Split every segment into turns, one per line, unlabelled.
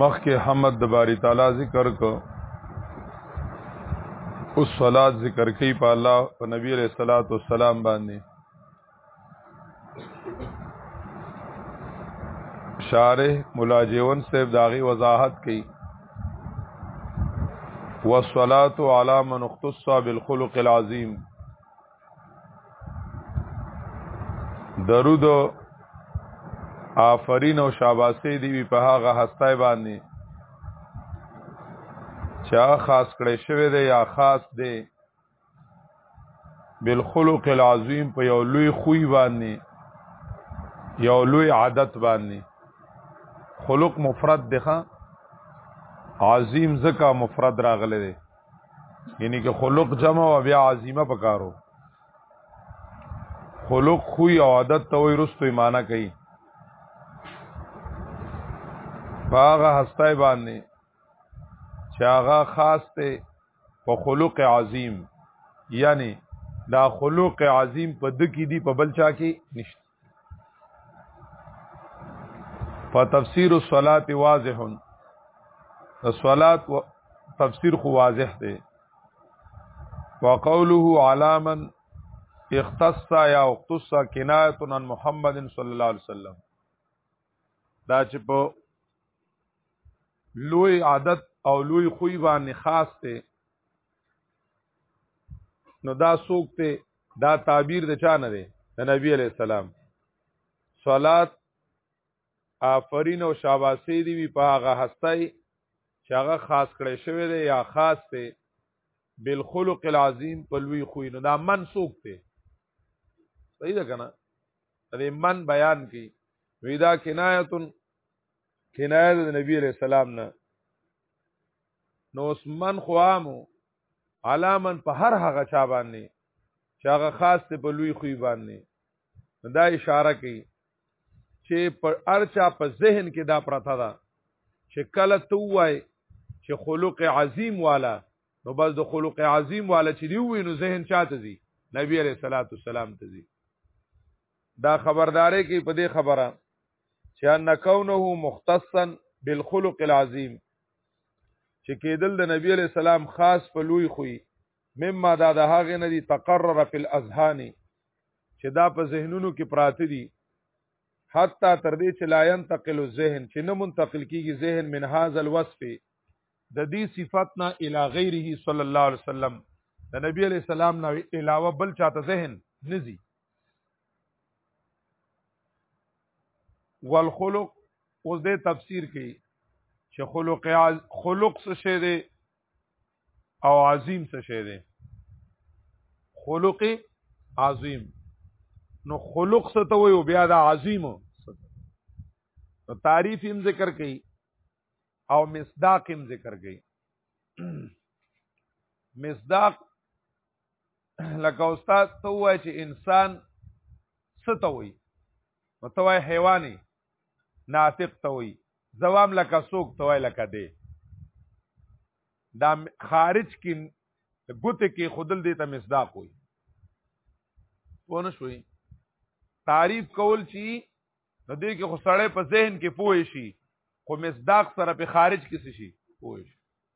مخ کې حمد د باری تعالی ذکر کو اوس صلات ذکر کوي په الله په نبی عليه الصلاه والسلام باندې شارح مولا جیون صاحب داغي وضاحت کوي والصلاه على من اختص بالخلق العظیم درود آفرین او شاباسه دی وی په هغه هستای باندې چا خاص کړی شوی دی یا خاص دی بالخلق العظیم په یو لوی خوې باندې یو لوی عادت باندې خلق مفرد دی ښا عظیم زکا مفرد راغلی دی یعنی که خلق جمع او بیا عظیمه پکارو خلق خوی او عادت ته وی رستو ایمانه کوي باغه هستای باندې چې هغه خاص ته په خلق عظیم یعنی دا خلق عظیم په دکی دی په بلچا کې نشته فتفسیر الصلات واضح د صلات و تفسیر خو واضح دی وقوله علاما اختص یا اختص کنایه عن محمد صلی الله علیه وسلم دا چې په لوی عادت او لوی خوې باندې خاص دی نو دا سوک ته دا تعبیر د چا نه دی د نبی علی السلام صلات آفرین او شاباسي دی وی په هغه هستای چې هغه خاص کړي شوی دی یا خاص دی بالخلق العظیم په لوی خوې نو دا من سوک دی صحیح ده کنه دې من بیان کی ویدا کنایت کنایت د نبی علی السلام نه نو اس من خوامو علامن په هر هغه چا باندې چې هغه خاص ته په لوی خوې باندې دا اشاره کوي چې پر ارچا په ذهن کې دا پرته ده چې کله تو وای چې خلق عظیم والا نو بس د خلق عظیم والا چې دی وی نو ذهن چاته زی نبی علیہ الصلوۃ والسلام ته زی دا خبردارې کې په دې خبره چې ان کونه مختصا بالخلق العظیم چې کېدل د نبی علی السلام خاص په لوی خوې مما دا د هغه نه دي تقرر فی الاذهان چې دا په ذهنونو کې پراته دي حتی تر دې چې لا ينتقل الذهن چې نه منتقل کیږي ذهن من هاذ الوصف د دې صفاتنا الی غیره صلی الله علیه وسلم د نبی علی السلام نه علاوه بل چاته ذهن نزي والخلق اوس دې تفسیر کوي چې خلق عز... خلق څه شی دی او عظیم څه شی دی خلق عظیم نو خلق څه ته وي او بیا دا عظیم نو تعریف هم ذکر کوي او مصداق هم ذکر کوي مصداق لکه استاد ته وای چې انسان ستوي نو ته وای حیواني ناطق ته وای زوام لکه سوق ته وای لکه دی دا خارج کې ګوته کې خودل دې ته مصداق وای پونه شوي تعریف کول چی نو دې کې خو سړی په ذهن کې پوه شي خو مصداق سره په خارج کې شي پوه شي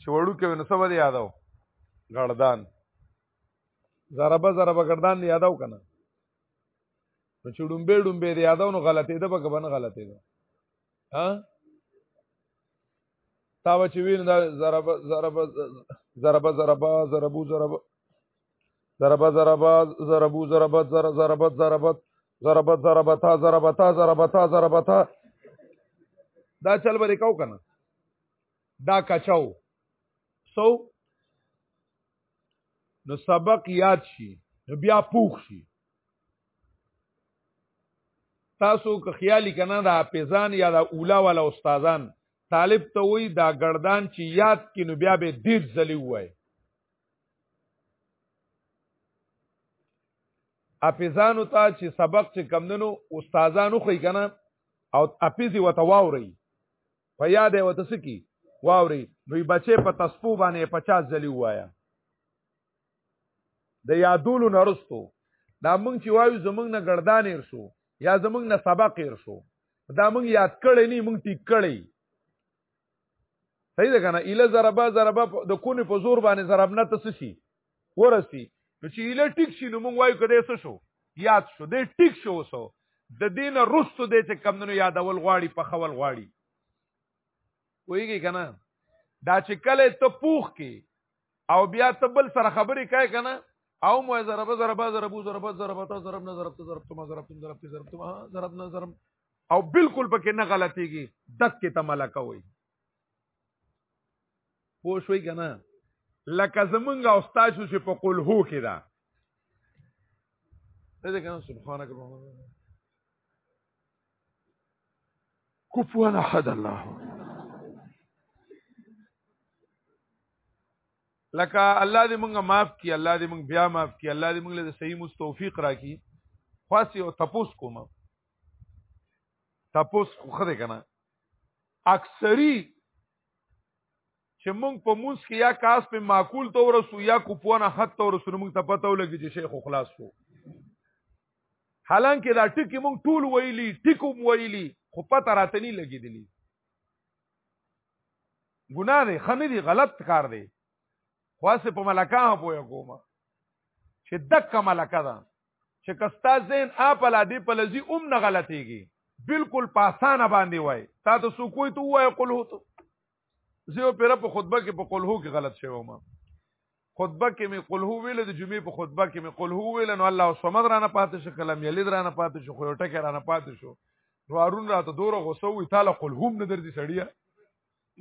چې وړو کې نو سبا دی یادو ګړدان ضربه ضربه ګړدان دی یادو کنه نو چې ډومبه ډومبه دی یادو نو غلطې ده پکې باندې غلطې ده ها تا و چې وین دا ضربه ضربه ضربه ضربه ضربو ضربه ضرب ضرب ضربو ضربت ضرب ضربت ضربت ضربت ضربتا ضربتا ضربتا ضربتا دا چل به کو کنه دا کچاو سو نو سبق یاد شي نو بیا پوښ شي تاسو که خیالي کنه دا پیزان یا دا اولا والا استادان طالب ته وای دا گردان چې یاد کینو بیا به ډیر ځلی وای اپیزانو ته چې سبق چې کمندنو استادانو خو کنه او اپیزي وته واوري په یاد یې وته سکی واوري نو بچې په تسپو باندې 50 ځلی وایا د یادولو نرستو دا مونږ چې وایو زمونږ نه ګردان ایر شو یا زمونږ نه سبق ایر شو دا مونږ یاد کړی نه مونږ ټیک کړی صحیح ده کنه اله ضربه ضربه د کونې په زور باندې ضرب نه تسسی ورسی نو چې اله ټیک شي نو موږ وایو کده څه شو یاد شو دې ټیک شو وسو د دین رستو دې چې کم نو یادول غواړي په خول غواړي وایي کنه دا چې کله ته پوخ کی او بیا ته بل سره خبرې کوي کنه او مو ضربه ضربه ضربو ضربه ضربه ضربنا ضربت ضربتما ضربتم ضربت ضربتما ضربنا ضرب او بالکل پکې نه غلطيږي دک کې ته ملکه وي پوه شوي که نه لکه زمونږ او ستاسو چې په قول هو کې ده دې کنه سبحانك اللهم كفوا احد الله لکه الله دې مونږه معاف کړي الله دې مونږ بیا معاف کړي الله دې مونږ له صحیح مستوفیق راکړي خاص یو تپوس کوم تاسو خو خره کنه اکثری چې مونږ په مونږ کې یا کاس په معقول تو ورسو یا کوپونه حد تو ورسو مونږ ته پته ولګي چې شیخ خلاص شو حالانکه دا ټکی مونږ ټول ویلی ټکو ویلی خو پته راته نه لګیدلی ګناه دی خنه دی غلط کار دی خاصه په ملکه پوهه کومه چې دک ملکه ده چې کستا ذهن اپ لا دی په لذي اوم نه غلطيږي بالکل پاسانه باندې وای تا ته سو کوی ته وای قل هو ته زه پر په خطبه کې په قل هو کې غلط شوم خطبه کې می قل هو ویل د جمعې په خطبه کې می قل هو ویل نو الله سمد رانه پاتې شو کلم یلید رانه پاتې شو خو ټکه رانه پاتې شو نو ارون راته دوره غوسه وی تعالی قل هم نه درځي سړیا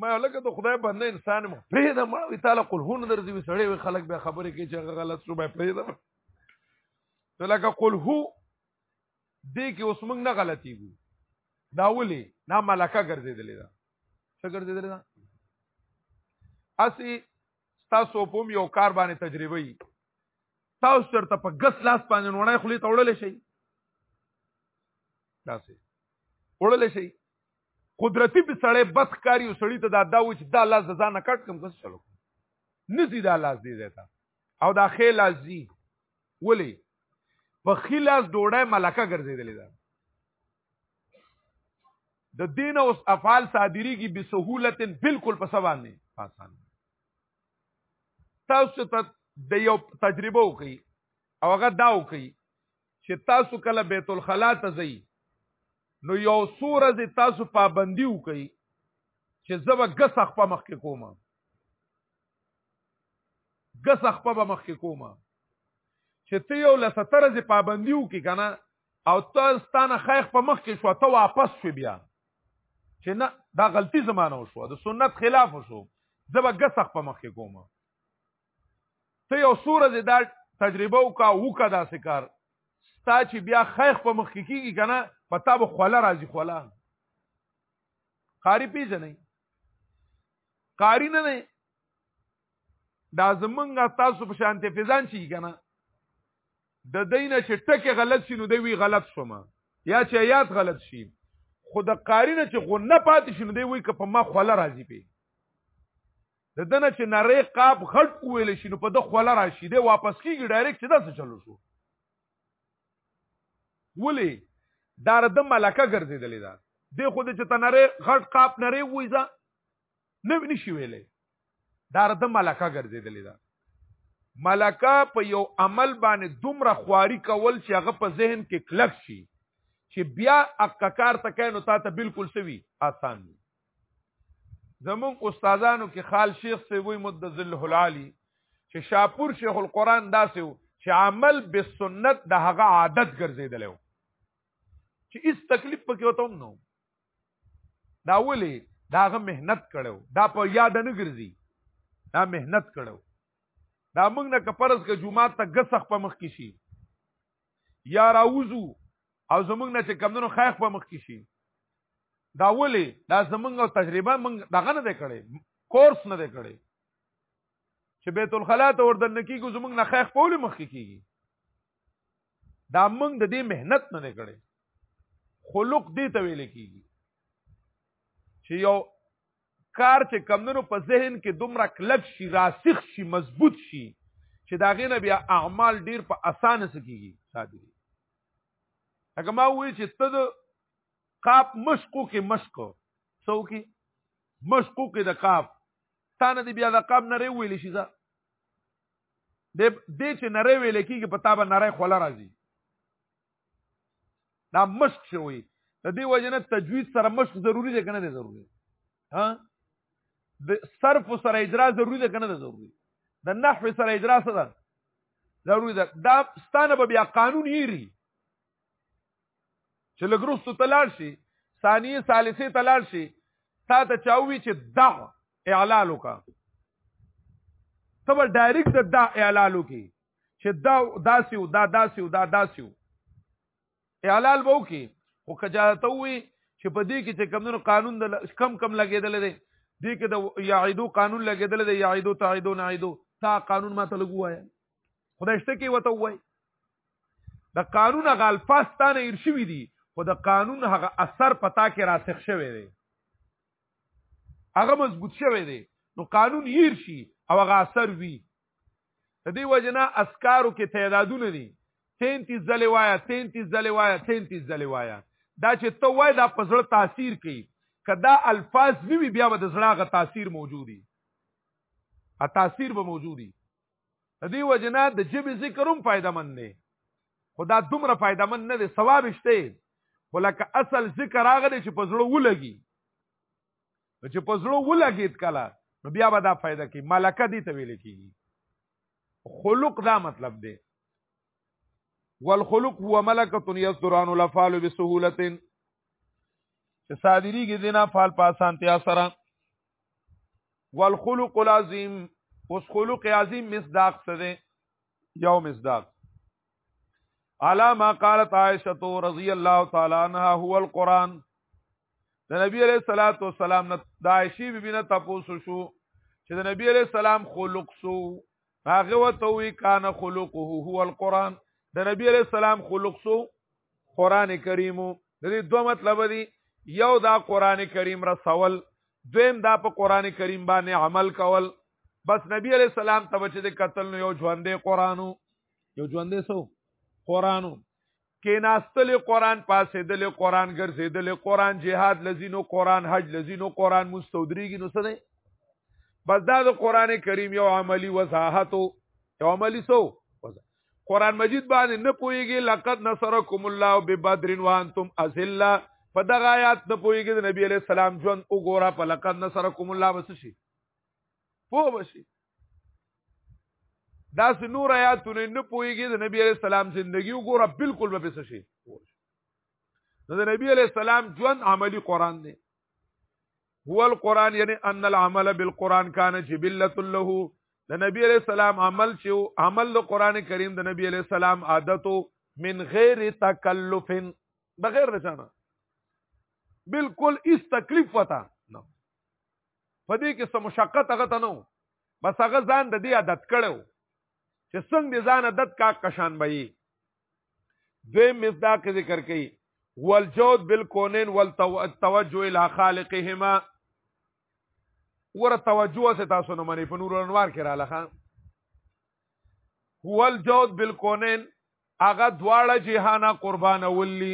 ما لکه ته خدای باندې انسان مو پرې دا ما وی تعالی قل هون درځي وی سړی وی خلک به خبرې کوي چې غلط شو به پرې دا نو لکه قل هو دې کې اوس موږ نه غلطي وو دا ولي نا ملکه ګرځېدلې دا څه ګرځېدلې دا اسی تاسو په یو کار باندې تجربه یي تاسو چرته په ګس لاس باندې وړای خلی تړلې شي داسې وړلې شي قدرتی په سړی بد کاری او سړی ته دا دا و چې دا لاس د ځانه کټ کم کس چلو نسی دا لاس دی دیتا او دا خې لاس دی ولی په خې لاس ډوړای ملکه ګرځیدلې ده د دین او افعال صادری کی به سہولت بالکل په سبان نه آسان تاسو ته د یو تجربه وکي او هغه دا وکي چې تاسو کله بیت الخلا ته ځئ نو یو سور از تاسو پابندی وکړي چې زبا غس خپل مخ کې کومه غس خپل مخ کې کومه چې ته یو لستر از پابندی وکړي کنه او ته ستانه خیخ په مخ کې شو ته واپس شو بیا چې نه دا غلطی زمانه وشو د سنت خلاف وشو زبا غس خپل مخ کې کومه ته یو سوره دې دا تجربه وکا وکا دا سکار ستا چې بیا خیخ په مخ کې کیږي کنه پتا به خوله راځي خوله قاری پیژنې قاری نه نه دا زمونږه تاسو په شانته فزان شي کنه د دینه چې ټکه غلط شي نو دی وی غلط شوم یا چې یاد غلط شي خو د قاری نه چې غو نه پاتې شي نو دی وی که په ما خوله راځي پی د دنه چې نری قاب غټ ویل شي نو په د خوله راشي دی واپس کیږي ډایرکټ چې داسې چلو شو ولی دا د ملکه ګرځیدلې ده دی خو دې چې ته نری غټ قاب نری وایزه نه نشي ویلې دا د ملکه ګرځیدلې ده ملکه په یو عمل باندې دومره خواري کول چې هغه په ذهن کې کلک شي چې بیا اقکار تکای نو تا ته بالکل سوي آسان وي زمون استادانو کې خال شیخ سی وی مد ذل العالی چې شاپور شیخ القران داسې و چې عمل به سنت د هغه عادت ګرځیدل و چې اس تکلیف پکې وته نو دا ولي داغه مهنت کړو دا په یاد نه ګرځي دا مهنت کړو دا موږ نه کپرز کې جمعه ته غسخ په مخ کې شي یا راوزو او زمونږ نه چې کمونو خایخ په مخ کې شي دا ولې دا زمونږ تجربه مونږ دغه نه دی کړی کورس نه دی کړی چې بیت الخلا ته وردن کیږي زمونږ نه خایخ په ولې مخ کې کیږي دا مونږ د دې مهنت نه دی کړی خلق دې ته ویل کیږي چې یو کار چې کمندونو په ذهن کې دومره کلک شي راسخ شي مضبوط شي چې دا غینه بیا اعمال ډیر په اسانه سکیږي صادري هغه ما وی چې ته د قاف مشقو کې مشق سو کې مشقو کې د قاف تانه دی بیا د قاف نه ری ویل شي ځا د دې چې نری ویل کېږي په تابه نری خوله راځي دا مشق شوی د دې وجنه تجوید سره مشق ضروری دی کنه دی ضروری ها د صرف سره اجرا ضروری دی کنه دی ضروری د نحو سره اجرا سره ضروری ده دا ستانه به بیا قانون یری چې لګروستو تلال شي ثانیه ثالثه تلال شي تا ته چاوي چې دا اعلان وکا تبر ډایرکټ دا اعلان وکي چې دا داسې او دا داسې او دا داسې او اعلال وو کې خو کجاته وي چې په دې کې چې کمونو قانون د کم کم لګیدل دی دې کې د یعیدو قانون لګیدل دی یعیدو تعیدو نعیدو تا قانون ما ته لګوایا خدای شته کې وته وای د قانون هغه الفاظ ستانه ایر شوی دي خو د قانون هغه اثر پتا کې راسخ شوی دی هغه مضبوط شوی دی نو قانون ایر شي او هغه اثر وی د دې وجنه اسکارو کې تعدادونه دي 33 ځلې وایا 33 ځلې وایا 33 ځلې وایا دا چې ته وای دا په زړه تاثیر کوي کدا الفاظ نیوی بیا به د زړه غ تاثیر موجودي ا تاثیر به موجودي د دې وجنه د جبه ذکروم فائدہ مند دی خدا دومره فائدہ مند نه دی ثواب شته ولکه اصل ذکر هغه چې په زړه ولګي چې په زړه ولګید کله نو بیا به دا فائدہ کی ملکه دي ته ویل کیږي خلق دا مطلب دی والخلق هو ملکه یصدران الافعال بسهوله چې صادریږي دینه فعل په اسانتیا سره والخلق العظیم اوس خلق عظیم مصداق څه دی یو مصداق علامه قالت عائشه رضی الله تعالی عنها هو القران د نبی علیہ الصلوۃ والسلام نه د عائشې بیبي نه تاسو شو چې د نبی علیہ السلام خلق سو هغه وته وی کان خلقه هو القرآن د نبی علیہ السلام خلق سو قران کریم د دې دوه مطلب دی یو دا قران کریم رسول دویم دا په قران کریم باندې عمل کول بس نبی علیہ السلام ته چې د قتل نو یو ژوندې قرانو یو ژوندې سو قرانو کې ناستل قران پاسېدل قران ګرځېدل قران جهاد لذینو قران حج لذینو قران مستودریږي نو څه دی بس دا د قران کریم یو عملی وضاحت یو عملی سو قران مجید باندې نه پويږي لقد نصرکم الله ببدر وانتم اذلہ په دغه آیات نه پويږي د نبی علی السلام ژوند وګوره په لقد نصرکم الله بس شي پوه بشي دا سه نور آیاتونه نه پويږي د نبی عليه السلام ژوندۍ وګوره بالکل به څه شي نو د نبی عليه السلام ژوند عملی قران دی هو القران یعنی ان العمل بالقران کان جبلۃ له د نبی عليه السلام عمل چې عمل د قران کریم د نبی عليه السلام عادتو من غیر تکلف بغیر رچانه بالکل اس تکلیف وتا په دې کې څه مشقت هغه ته نه و بس هغه ځان د دې عادت کړو چې څنګه دې ځان عادت کا کشان وي دوی مصداق ذکر کوي والجود بالکونین والتوجه الى خالقهما ور توجه سے تاسو نه منی په نور انوار کې را لخه هو الجود بالکونین هغه دواړه جهانه قربان ولي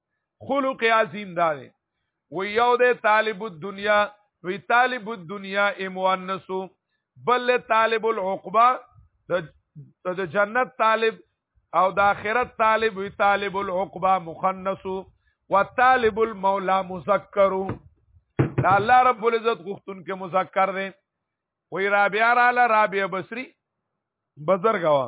خلق عظیم دا دی و یو دی طالب الدنیا وی طالب الدنیا اموانسو بل طالب العقبه د جنت طالب او د آخرت طالب وی طالب العقبه مخنسو وطالب المولى مذکر دا الله رب العزت غختون کې مذکر دی وی رابعه را ل رابعه بصری بزرګوا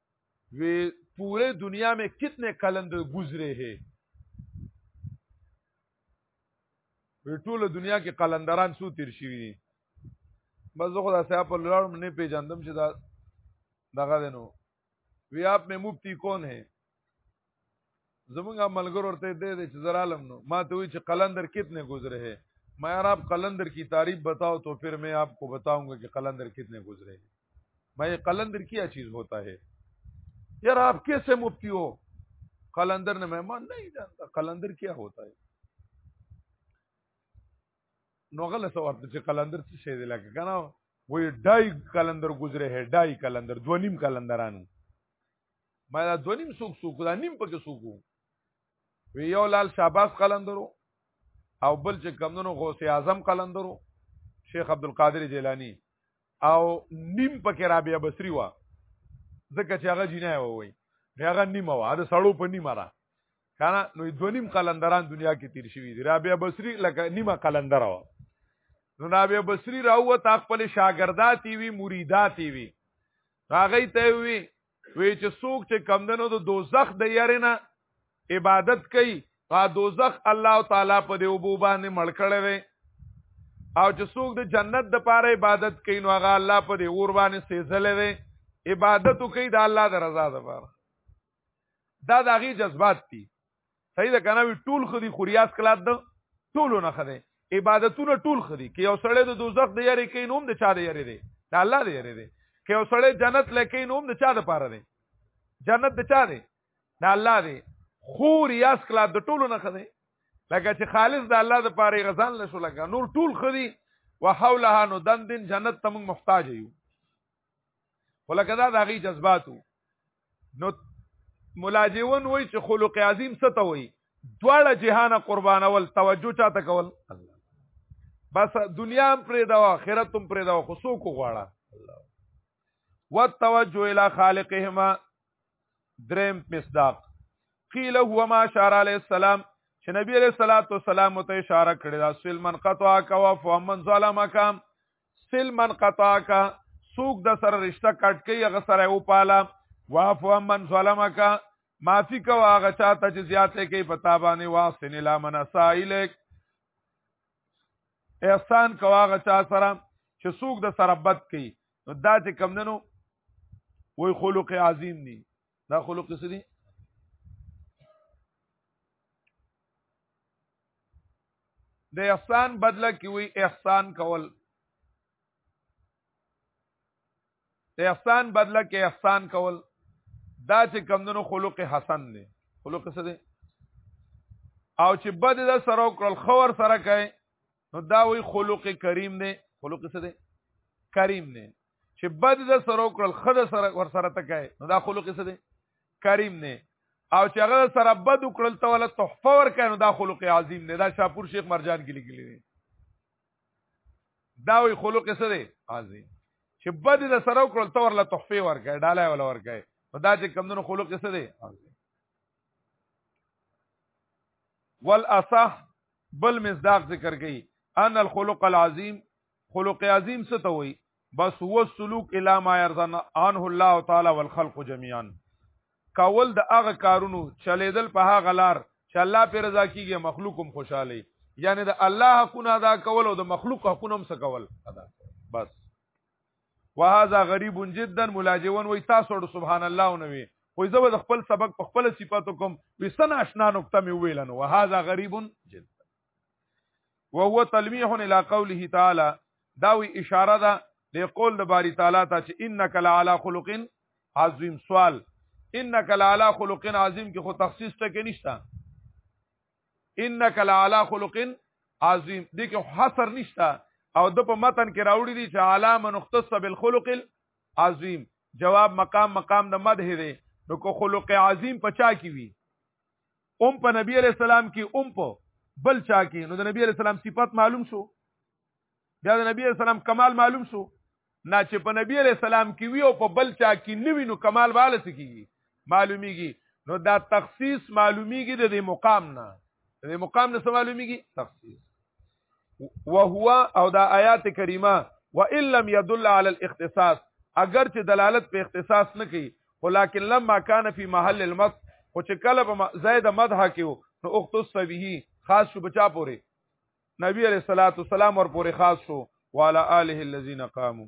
وی پوره دنیا میں کتنے کلندر گزرے ہیں وی ټول دنیا کې قلندران سو تیر شوی دي بس خو دا صاحب په لړم نه پیژندم چې دا دغه دنو وی اپ میں مفتی کون ہے زمونږ ملګر ورته دې دې چې زرالم نو ما ته وی چې قلندر کتنے گزرے ہے میں یار آپ قلندر کی تعریف بتاؤ تو پھر میں آپ کو بتاؤں گا کہ قلندر کتنے گزرے ہیں میں یہ قلندر کیا چیز ہوتا ہے یار آپ کیسے مفتی ہو قلندر نے میں مان نہیں جانتا قلندر کیا ہوتا ہے نو غل سو ورته چې قلندر څه شی دی لکه کنه وای ډای قلندر گزرے ہے ډای قلندر دو نیم قلندرانو ما دا دو نیم سوک سوکو دا نیم پکې سوکو وی یو لال شاباس قلندرو او بل چې کمدنو غوث اعظم قلندرو شیخ عبد القادر جیلانی او نیم پکې رابعه بصری وا ځکه چې هغه جنای وای هغه نیم وا دا سړو په نیم را کنه نو دو نیم قلندران دنیا کې تیر شوی دی رابعه بصری لکه نیمه قلندر وا نو رابعه بصری راوته خپل شاګرداتی وی مریداتی وی هغه ته وی وی چې څوک چې کمدنو د دوزخ د یارینه عبادت کوي په دوزخ الله تعالی په دې وبو باندې مړ کړی وي او چې څوک د جنت د پاره عبادت کوي نو هغه الله په دې اور باندې سيزلې وي عبادت کوي د الله د رضا لپاره دا د هغه جذبات دي صحیح ده کنه وی ټول خدي خورياس کلات ده ټول نه خدي عبادتونه ټول خدي کې یو سړی د دوزخ د یاري کې نوم د چا د یاري دی د الله د یاري دی کې یو سړی جنت لکې نوم د چا د پاره دی جنت د چا دی د الله دی خورياس کلات د ټول نه خدي لکه چې خالص د الله د پاره غزان لشو لګا نور ټول خدي وحولها نو دندن جنت تم محتاج یو ولکه دا د هغې جذباتو نو ملاجون وای چې خلق عظیم څه ته وای دواړه جهان قربانول توجه چاته کول بس دنیا هم پرې دا آخرت هم پرې دا خو سو کو غواړه والتوجه الى خالقهما دریم مصداق قیل هو ما اشار علی السلام چې نبی علیہ الصلوۃ والسلام ته اشاره کړې دا سل من قطع کوا فمن ظلمک سل من قطاک سوق د سره رشتہ کټ کې هغه سره او پالا وافو من ظلمک معافی کو هغه چاته چې زیاته کې پتا باندې واسن لا من سائلک احسان کو هغه چا سره چې سوق د سره بد کې نو دا چې کم دنو وای خلق عظیم دی دا خلق څه دی د احسان بدله کې وي احسان کول د احسان بدله کې احسان کول دا چې کمندونو خلق حسن دی خلق څه دی او چې بد د سره کړل خور سره کوي نو دا وی خلق کریم دی خلق څه دی کریم دی چې بد د سره کړل خد سره ور سره تکای نو دا خلق څه دی کریم نه او چې هغه سره بد وکړل ته ولا تحفه ورکړنو دا خلق عظیم نه دا شاپور شیخ مرجان کې لیکلی دی دا وی خلق څه دی عظیم چې بد د سره وکړل ته ورلا تحفه ورکړ ډالای ولا ورکړ دا چې کمونو خلق څه دی عظیم والاصح بل مصداق ذکر کړي ان الخلق العظیم خلق عظیم څه ته وایي بس هو السلوک الی ما يرضن عنه الله تعالی والخلق جميعا کول د هغه کارونو چلیدل په هغه لار چې الله پر رضا کیږي مخلوق هم خوشاله یعنی د الله حقونه ادا کول او د مخلوق حقونه هم سکول ادا بس وهذا غریب جدا ملاجون وی تاسو سبحان الله او نوی خو زه د خپل سبق په خپل صفاتو کوم وسنه آشنا نقطه می ویلنو وهذا غریب جدا وهو تلمیح الى قوله تعالی داوی اشاره ده د قول د باری تعالی ته چې انک لعلى خلق عظیم سوال انک لعلى خلق عظیم کې خو تخصیص ته کې نشته انک لعلى خلق عظیم دې کې حصر نشته او د په متن کې راوړي دي چې علامه نختص بالخلق العظیم جواب مقام مقام د مدح دی نو کو خلق عظیم پچا کی وی اوم په نبی علی السلام کې اوم په بل چا کې نو د نبی علی السلام صفات معلوم شو بیا د نبی علی السلام کمال معلوم شو نه چې په نبی علی السلام کې وی او په بل چا کې نوی نو کمال واله سکیږي معلومیږي نو دا تخصیص معلومیږي د دې مقام نه د دې مقام نه معلومیږي تخصیص وهو او دا آیات کریمه وان لم يدل على الاختصاص اگر چې دلالت په اختصاص نه کوي ولكن لما كان في محل المد خو چې کله په زید مدح کې نو اختص به خاص شو بچا پوري نبی عليه الصلاه والسلام ور پوري خاص شو وعلى اله الذين قاموا